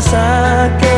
sa